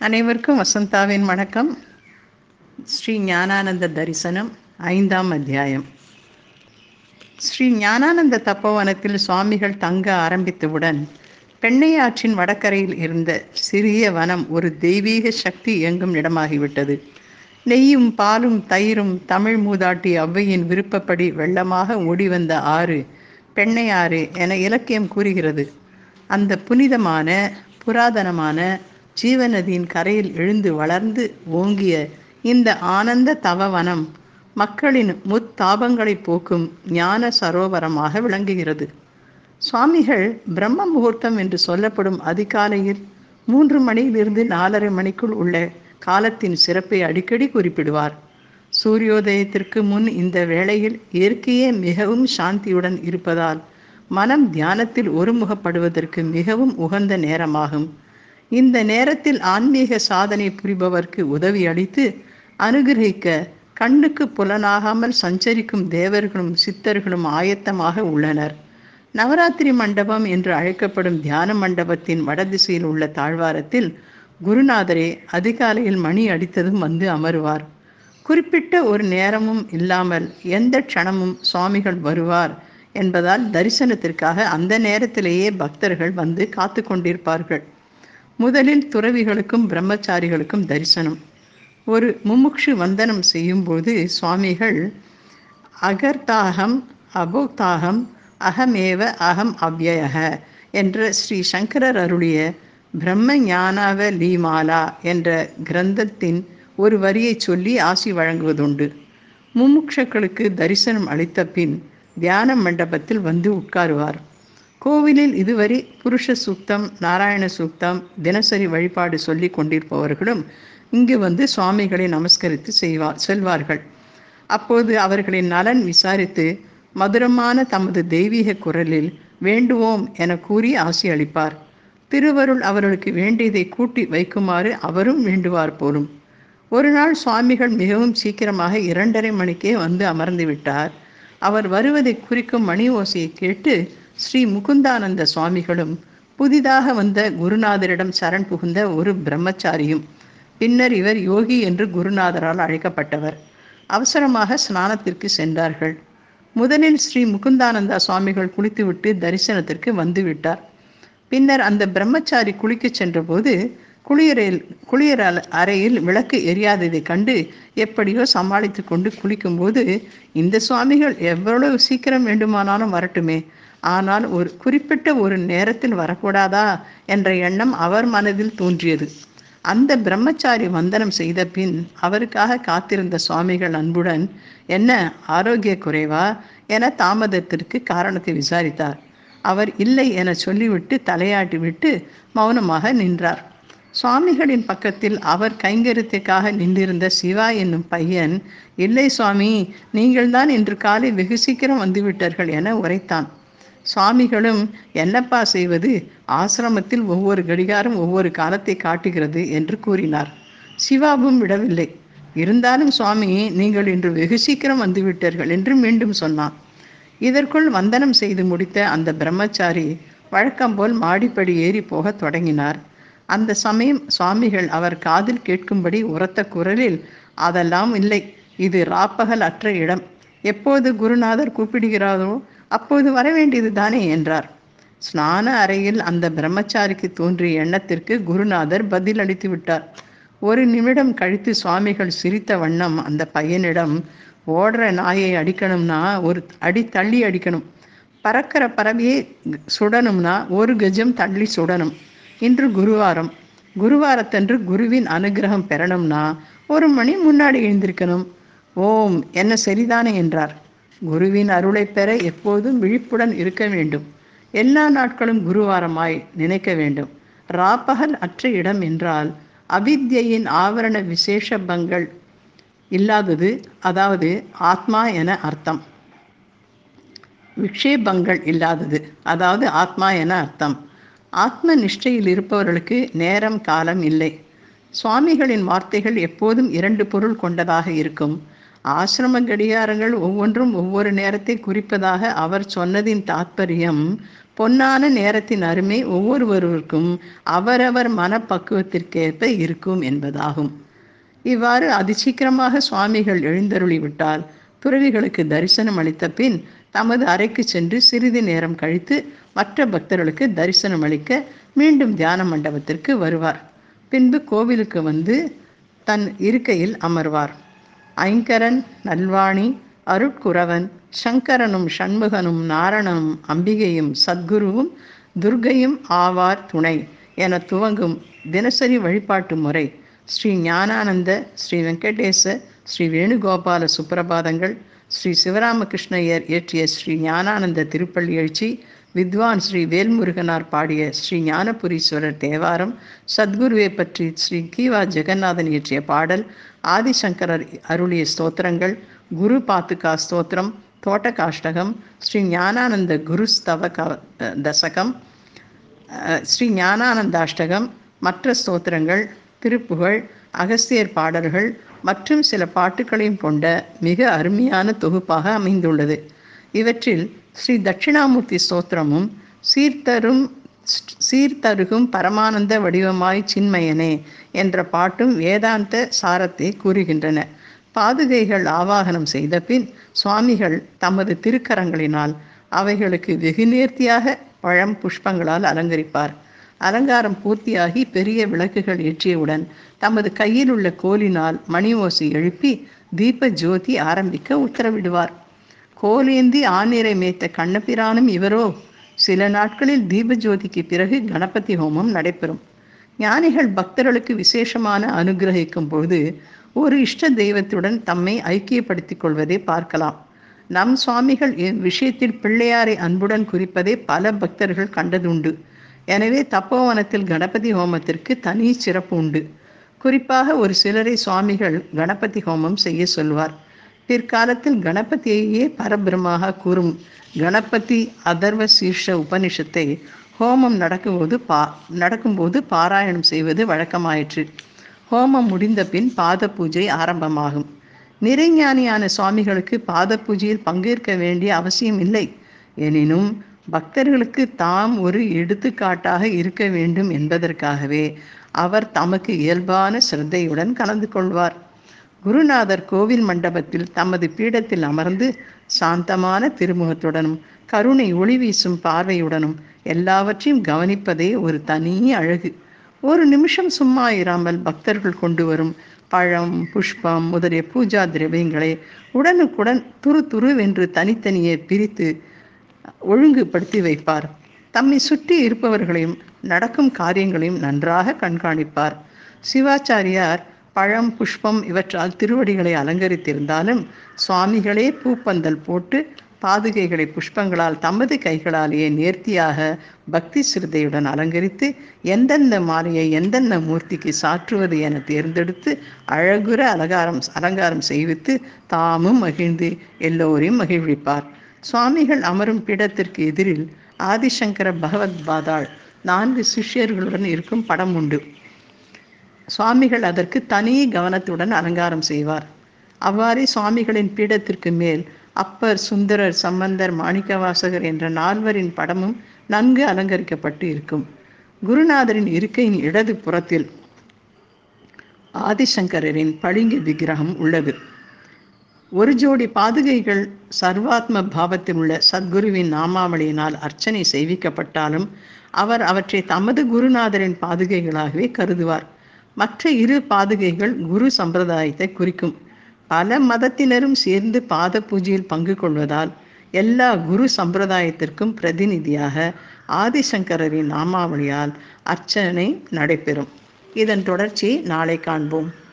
அனைவருக்கும் வசந்தாவின் வணக்கம். ஸ்ரீ ஞானானந்த தரிசனம் ஐந்தாம் அத்தியாயம். ஸ்ரீ ஞானானந்த தப்பவனத்தில் சுவாமிகள் தங்க ஆரம்பித்தவுடன் பெண்ணையாற்றின் வடக்கரையில் இருந்த சிறிய வனம் ஒரு தெய்வீக சக்தி இயங்கும் இடமாகிவிட்டது. நெய்யும் பாலும் தயிரும் தமிழ் மூதாட்டி ஔவையின் விருப்பப்படி வெள்ளமாக ஓடி வந்த ஆறு பெண்ணையாறு என இலக்கியம் கூறுகிறது. அந்த புனிதமான புராதனமான ஜீவநதியின் கரையில் எழுந்து வளர்ந்து ஓங்கிய இந்த ஆனந்த தவவனம் மக்களின் முத்தாபங்களை போக்கும் ஞான சரோவரமாக விளங்குகிறது. சுவாமிகள் பிரம்ம முகூர்த்தம் என்று சொல்லப்படும் அதிகாலையில் மூன்று மணியிலிருந்து நாலரை மணிக்குள் உள்ள காலத்தின் சிறப்பை அடிக்கடி குறிப்பிடுவார். சூரியோதயத்திற்கு முன் இந்த வேளையில் இயற்கையே மிகவும் சாந்தியுடன் இருப்பதால் மனம் தியானத்தில் ஒருமுகப்படுவதற்கு மிகவும் உகந்த நேரமாகும். இந்த நேரத்தில் ஆன்மீக சாதனை புரிபவர்க்கு உதவி அளித்து அனுகிரகிக்க கண்ணுக்கு புலனாகாமல் சஞ்சரிக்கும் தேவர்களும் சித்தர்களும் ஆயத்தமாக உள்ளனர். நவராத்திரி மண்டபம் என்று அழைக்கப்படும் தியான மண்டபத்தின் வடதிசையில் உள்ள தாழ்வாரத்தில் குருநாதரே அதிகாலையில் மணி அடித்ததும் வந்து அமருவார். குறிப்பிட்ட ஒரு நேரமும் இல்லாமல் எந்த க்ஷணமும் சுவாமிகள் வருவார் என்பதால் தரிசனத்திற்காக அந்த நேரத்திலேயே பக்தர்கள் வந்து காத்து கொண்டிருப்பார்கள். முதலில் துறவிகளுக்கும் பிரம்மச்சாரிகளுக்கும் தரிசனம். ஒரு முமுக்ஷு வந்தனம் செய்யும்போது சுவாமிகள் அகர்த்தாகம் அபோக்தாகம் அகமேவ அகம் அவ்யயக என்ற ஸ்ரீ சங்கரர் அருளிய பிரம்ம ஞானாவ லீமாலா என்ற கிரந்தத்தின் ஒரு வரியை சொல்லி ஆசி வழங்குவதுண்டு. முமுட்சக்களுக்கு தரிசனம் அளித்த பின் தியான மண்டபத்தில் வந்து உட்காருவார். கோவிலில் இதுவரை புருஷ சூக்தம் நாராயண சூக்தம் தினசரி வழிபாடு சொல்லி கொண்டிருப்பவர்களும் இங்கு வந்து சுவாமிகளை நமஸ்கரித்து செய்வார் செல்வார்கள். அப்போது அவர்களின் நலன் விசாரித்து மதுரமான தமது தெய்வீக குரலில் வேண்டுவோம் என கூறி ஆசி அளிப்பார். திருவருள் அவர்களுக்கு வேண்டியதை கூட்டி வைக்குமாறு அவரும் வேண்டுவார் போலும். ஒரு நாள் சுவாமிகள் மிகவும் சீக்கிரமாக இரண்டரை மணிக்கே வந்து அமர்ந்து விட்டார். அவர் வருவதை குறிக்கும் மணி ஓசையை கேட்டு ஸ்ரீ முகுந்தானந்த சுவாமிகளும் புதிதாக வந்த குருநாதரிடம் சரண் புகுந்த ஒரு பிரம்மச்சாரியும் பின்னர் இவர் யோகி என்று குருநாதரால் அழைக்கப்பட்டவர். அவசரமாக ஸ்நானத்திற்கு சென்றார்கள். முதலில் ஸ்ரீ முகுந்தானந்தா சுவாமிகள் குளித்துவிட்டு தரிசனத்திற்கு வந்துவிட்டார். பின்னர் அந்த பிரம்மச்சாரி குளிக்கச் சென்றபோது குளியறையில் குளியற அறையில் விளக்கு எரியாததை கண்டு எப்படியோ சமாளித்து கொண்டு குளிக்கும்போது இந்த சுவாமிகள் எவ்வளவு சீக்கிரம் வேண்டுமானாலும் வரட்டுமே. ஆனால் ஒரு குறிப்பிட்ட ஒரு நேரத்தில் வரக்கூடாதா? என்ற எண்ணம் அவர் மனதில் தோன்றியது. அந்த பிரம்மச்சாரி வந்தனம் செய்த பின் அவருக்காக காத்திருந்த சுவாமிகள் அன்புடன் என்ன ஆரோக்கிய குறைவா என தாமதத்திற்கு காரணத்தை விசாரித்தார். அவர் இல்லை என சொல்லிவிட்டு தலையாட்டி விட்டு மௌனமாக நின்றார். சுவாமிகளின் பக்கத்தில் அவர் கைங்கரியத்துக்காக நின்றிருந்த சிவா என்னும் பையன் இல்லை சுவாமி நீங்கள்தான் இன்று காலை வெகு சீக்கிரம் வந்துவிட்டார்கள் என உரைத்தான். சுவாமிகளும் என்னப்பா செய்வது? ஆசிரமத்தில் ஒவ்வொரு கடிகாரம் ஒவ்வொரு காலத்தை காட்டுகிறது என்று கூறினார். சிவாவும் விடவில்லை. இருந்தாலும் சுவாமி நீங்கள் இன்று வெகு சீக்கிரம் வந்துவிட்டீர்கள் என்று மீண்டும் சொன்னான். இதற்குள் வந்தனம் செய்து முடித்த அந்த பிரம்மச்சாரி வழக்கம் போல் மாடிப்படி ஏறி போகத் தொடங்கினார். அந்த சமயம் சுவாமிகள் அவர் காதில் கேட்கும்படி உரத்த குரலில் அதெல்லாம் இல்லை. இது ராப்பகல் அற்ற இடம். எப்போது குருநாதர் கூப்பிடுகிறாரோ அப்போது வர வேண்டியது தானே என்றார். ஸ்நான அறையில் அந்த பிரம்மச்சாரிக்கு தோன்றிய எண்ணத்திற்கு குருநாதர் பதில் அளித்து விட்டார். ஒரு நிமிடம் கழித்து சுவாமிகள் சிரித்த வண்ணம் அந்த பையனிடம் ஓடுற நாயை அடிக்கணும்னா ஒரு அடி தள்ளி அடிக்கணும். பறக்கிற பறவையை சுடணும்னா ஒரு கஜம் தள்ளி சுடணும். இன்று குருவாரம். குருவாரத்தன்று குருவின் அனுகிரகம் பெறணும்னா ஒரு மணி முன்னாடி எழுந்திருக்கணும். ஓம் என்ன சரிதானே என்றார். குருவின் அருளை பெற எப்போதும் விழிப்புடன் இருக்க வேண்டும். எல்லா நாட்களும் குருவாரமாய் நினைக்க வேண்டும். ராப்பகல் அற்ற இடம் என்றால் அவித்யின் ஆவரண விசேஷ பங்கள் இல்லாதது அதாவது ஆத்மா என அர்த்தம். விக்ஷேபங்கள் இல்லாதது அதாவது ஆத்மா என அர்த்தம். ஆத்ம நிஷ்டையில் இருப்பவர்களுக்கு நேரம் காலம் இல்லை. சுவாமிகளின் வார்த்தைகள் எப்போதும் இரண்டு பொருள் கொண்டதாக இருக்கும். ஆசிரம கடிகாரங்கள் ஒவ்வொன்றும் ஒவ்வொரு நேரத்தை குறிப்பதாக அவர் சொன்னதின் தாத்பரியம் பொன்னான நேரத்தின் அருமை ஒவ்வொருவருக்கும் அவரவர் மனப்பக்குவத்திற்கேற்ப இருக்கும் என்பதாகும். இவ்வாறு அதிசீக்கிரமாக சுவாமிகள் எழுந்தருளிவிட்டால் துறவிகளுக்கு தரிசனம் அளித்த பின் தமது அறைக்கு சென்று சிறிது நேரம் கழித்து மற்ற பக்தர்களுக்கு தரிசனம் அளிக்க மீண்டும் தியான மண்டபத்திற்கு வருவார். பின்பு கோவிலுக்கு வந்து தன் இருக்கையில் அமர்வார். ஐங்கரன் நல்வாணி அருட்குறவன் சங்கரனும் சண்முகனும் நாரணனும் அம்பிகையும் சத்குருவும் துர்கையும் ஆவார் துணை என துவங்கும் தினசரி வழிபாட்டு முறை. ஸ்ரீ ஞானானந்த ஸ்ரீ வெங்கடேச ஸ்ரீ வேணுகோபால சுப்பிரபாதங்கள் ஸ்ரீ சிவராமகிருஷ்ணயர் இயற்றிய ஸ்ரீ ஞானானந்த திருப்பள்ளி எழுச்சி வித்வான் ஸ்ரீ வேல்முருகனார் பாடிய ஸ்ரீ ஞானபுரீஸ்வரர் தேவாரம் சத்குருவை பற்றி ஸ்ரீ கீவா ஜெகநாதன் இயற்றிய பாடல் ஆதிசங்கரர் அருளிய ஸ்தோத்திரங்கள் குரு பாத்துகா ஸ்தோத்திரம் தோட்டகாஷ்டகம் ஸ்ரீ ஞானானந்த குரு ஸ்தவ தசகம் ஸ்ரீ ஞானானந்தாஷ்டகம் மற்ற ஸ்தோத்திரங்கள் திருப்புகழ் அகஸ்தியர் பாடல்கள் மற்றும் சில பாட்டுகளையும் கொண்ட மிக அருமையான தொகுப்பாக அமைந்துள்ளது. இவற்றில் ஸ்ரீ தட்சிணாமூர்த்தி ஸ்தோத்திரமும் சீர்தரும் சீர்தருகும் பரமானந்த வடிவமாய் சின்மயனே என்ற பாட்டும் வேதாந்த சாரத்தை கூறுகின்றன. பாதுகைகள் ஆவாகனம் செய்த பின் சுவாமிகள் தமது திருக்கரங்களினால் அவைகளுக்கு வெகு நேர்த்தியாக பழம் புஷ்பங்களால் அலங்கரிப்பார். அலங்காரம் பூர்த்தியாகி பெரிய விளக்குகள் ஏற்றியவுடன் தமது கையில் உள்ள கோலினால் மணி ஓசை எழுப்பி தீப ஜோதி ஆரம்பிக்க உத்தரவிடுவார். கோலேந்தி ஆநீரை மேய்த்த கண்ணபிரானும் இவரோ சில நாட்களில் தீப ஜோதிக்கு பிறகு கணபதி ஹோமம் நடைபெறும். ஞானிகள் பக்தர்களுக்கு விசேஷமான அனுகிரகிக்கும் பொழுது ஒரு இஷ்ட தெய்வத்துடன் தம்மை ஐக்கியப்படுத்திக் கொள்வதை பார்க்கலாம். நம் சுவாமிகள் இவ்விஷயத்தில் பிள்ளையாரை அன்புடன் குறிப்பதை பல பக்தர்கள் கண்டதுண்டு. எனவே தப்போவனத்தில் கணபதி ஹோமத்திற்கு தனி சிறப்பு உண்டு. குறிப்பாக ஒரு சிலரை சுவாமிகள் கணபதி ஹோமம் செய்ய சொல்வார். பிற்காலத்தில் கணபதியையே பரபிரமாக கூறும் கணபதி அதர்வ சீர்ஷ உபனிஷத்தை ஹோமம் நடக்கும்போது பா நடக்கும்போது பாராயணம் செய்வது வழக்கமாயிற்று. ஹோமம் முடிந்த பின் பாத பூஜை ஆரம்பமாகும். நிறைஞானியான சுவாமிகளுக்கு பாத பூஜையில் பங்கேற்க வேண்டிய அவசியம் இல்லை. எனினும் பக்தர்களுக்கு தாம் ஒரு எடுத்துக்காட்டாக இருக்க வேண்டும் என்பதற்காகவே அவர் தமக்கு இயல்பான சிரத்தையுடன் கலந்து கொள்வார். குருநாதர் கோவில் மண்டபத்தில் தமது பீடத்தில் அமர்ந்து சாந்தமான திருமுகத்துடனும் கருணை ஒளி வீசும் பார்வையுடனும் எல்லாவற்றையும் கவனிப்பதே ஒரு தனி அழகு. ஒரு நிமிஷம் சும்மா இராமல் பக்தர்கள் கொண்டு வரும் பழம் புஷ்பம் முதலிய பூஜா திரவியங்களை உடனுக்குடன் துரு துருவென்று தனித்தனியே பிரித்து ஒழுங்குபடுத்தி வைப்பார். தம்மை சுற்றி இருப்பவர்களையும் நடக்கும் காரியங்களையும் நன்றாக கண்காணிப்பார். சிவாச்சாரியார் பழம் புஷ்பம் இவற்றால் திருவடிகளை அலங்கரித்திருந்தாலும் சுவாமிகளே பூப்பந்தல் போட்டு பாதுகைகளை புஷ்பங்களால் தமது கைகளாலேயே நேர்த்தியாக பக்தி சிறுதையுடன் அலங்கரித்து எந்தெந்த மாலையை எந்தெந்த மூர்த்திக்கு சாற்றுவது என தேர்ந்தெடுத்து அழகுற அலங்காரம் அலங்காரம் செய்வித்து தாமும் மகிழ்ந்து எல்லோரையும் மகிழ்விப்பார். சுவாமிகள் அமரும் பீடத்திற்கு எதிரில் ஆதிசங்கர பகவத் பாதாள் நான்கு சிஷ்யர்களுடன் இருக்கும் படம் உண்டு. சுவாமிகள் அதற்கு தனி கவனத்துடன் அலங்காரம் செய்வார். அவ்வாறே சுவாமிகளின் பீடத்திற்கு மேல் அப்பர் சுந்தரர் சம்பந்தர் மாணிக்கவாசகர் என்ற நால்வரின் படமும் நன்கு அலங்கரிக்கப்பட்டு இருக்கும். குருநாதரின் இருக்கையின் இடது புறத்தில் ஆதிசங்கரின் பளிங்கு விக்கிரகம் உள்ளது. ஒரு ஜோடி பாதுகைகள் சர்வாத்ம பாவத்தில் உள்ள சத்குருவின் நாமாவளியினால் அர்ச்சனை செய்விக்கப்பட்டாலும் அவர் அவற்றை தமது குருநாதரின் பாதுகைகளாகவே கருதுவார். மற்ற இரு பாதுகைகள் குரு சம்பிரதாயத்தை குறிக்கும். பல மதத்தினரும் சேர்ந்து பாத பூஜையில் பங்கு கொள்வதால் எல்லா குரு சம்பிரதாயத்திற்கும் பிரதிநிதியாக ஆதிசங்கரின் நாமாவளியால் அர்ச்சனை நடைபெறும். இதன் தொடர்ச்சியை நாளை காண்போம்.